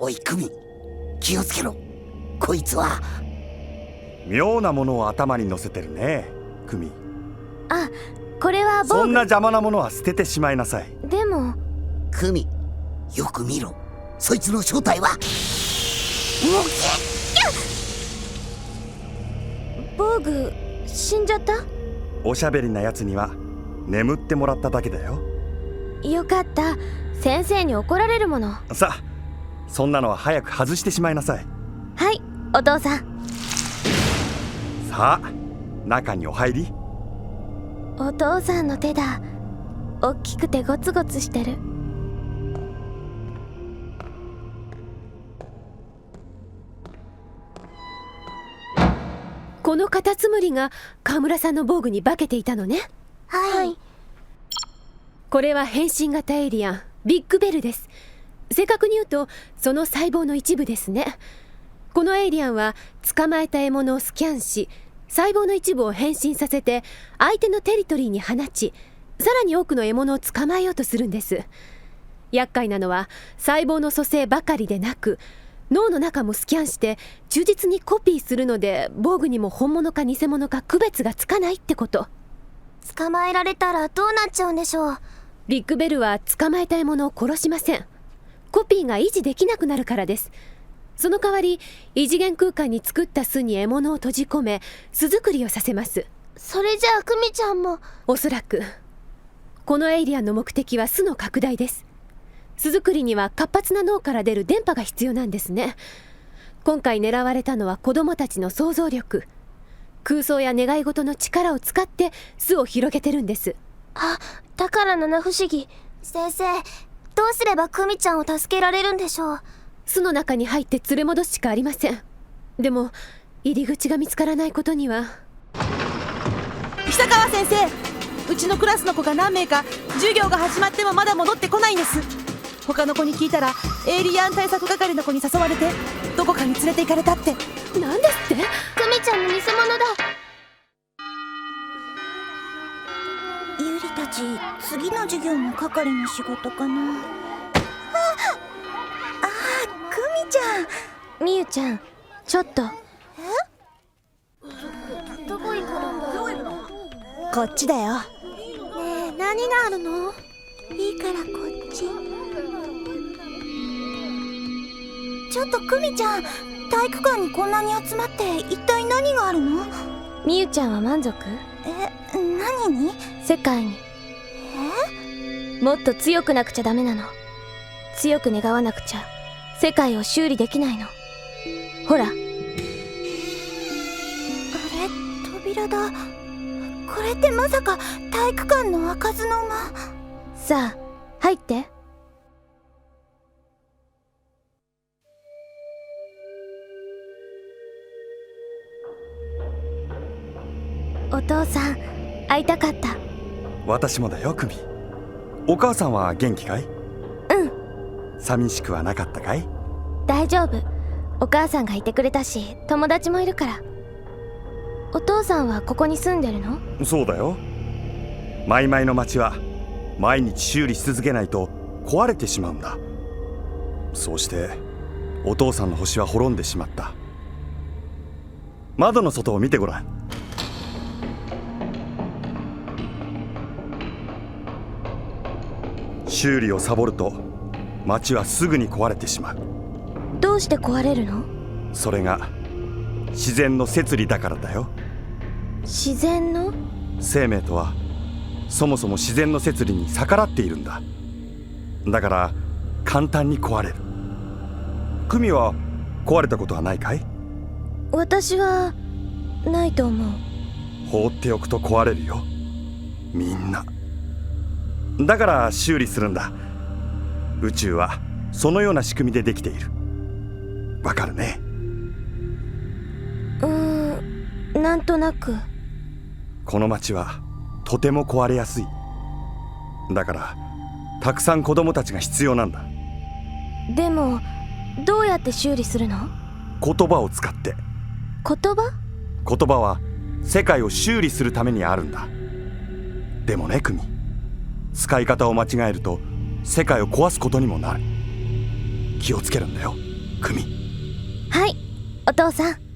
おいクミ気をつけろ。こいつは。妙なものを頭に乗せてるねクミあこれはそんな防邪魔なものは捨ててしまいなさい。具でも。クミよく見ろ。そいつの正体は。動防具死んじゃった？おしゃべりなやつには眠ってもらっただけだよ。よかった。先生に怒られるもの。さあそんなのは早く外してしまいなさい。はいお父さん。さあ中にお入り。お父さんの手だ。大きくてゴツゴツしてる。このカタツムリが川村さんの防具に化けていたのね。はい。これは変身型エイリアンビッグベルです正確に言うとその細胞の一部ですね。このエイリアンは捕まえた獲物をスキャンし細胞の一部を変身させて相手のテリトリーに放ちさらに多くの獲物を捕まえようとするんです。厄介なのは細胞の組成ばかりでなく脳の中もスキャンして忠実にコピーするので防具にも本物か偽物か区別がつかないってこと。捕まえられたらどうなっちゃうんでしょう。ビッグベルは捕まえた獲物を殺しませんコピーが維持できなくなるからです。その代わり異次元空間に作った巣に獲物を閉じ込め巣作りをさせます。それじゃあクミちゃんも。おそらくこのエイリアンの目的は巣の拡大です。巣作りには活発な脳から出る電波が必要なんですね。今回狙われたのは子供たちの想像力。空想や願い事の力を使って巣を広げてるんです。あだから七不思議。先生どうすればクミちゃんを助けられるんでしょう？巣の中に入って連れ戻すしかありません。でも入り口が見つからないことには。北川先生うちのクラスの子が何名か授業が始まってもまだ戻ってこないんです。他の子に聞いたらエイリアン対策係の子に誘われてどこかに連れて行かれたって。何ですって？クミちゃんの偽物だち次の授業の係の仕事かな。ああーくみちゃん。みゆちゃんちょっと。こっちだよ。ねえ何があるの？いいからこっち。ちょっとくみちゃん体育館にこんなに集まって一体何があるの？みゆちゃんは満足？え何に？世界にもっと強くなくちゃダメなの。強く願わなくちゃ。世界を修理できないの。ほら。あれ？扉だ。これってまさか体育館の開かずの間？さあ入って。お父さん会いたかった。私もだよクミお母さんは元気かい？うん。寂しくはなかったかい？大丈夫。お母さんがいてくれたし友達もいるから。お父さんはここに住んでるの？そうだよ。マイマイの町は毎日修理し続けないと壊れてしまうんだ。そうしてお父さんの星は滅んでしまった。窓の外を見てごらん修理をサボると町はすぐに壊れてしまう。どうして壊れるの？それが自然の摂理だからだよ。自然の？生命とはそもそも自然の摂理に逆らっているんだ。だから簡単に壊れる。クミは壊れたことはないかい？私はないと思う。放っておくと壊れるよ。みんなだから修理するんだ。宇宙はそのような仕組みでできている。わかるね？うーんなんとなく。この町はとても壊れやすい。だからたくさん子供たちが必要なんだ。でもどうやって修理するの？言葉を使って。言葉？言葉は世界を修理するためにあるんだ。でもねクミ使い方を間違えると世界を壊すことにもなる。気をつけるんだよ久美はいお父さん。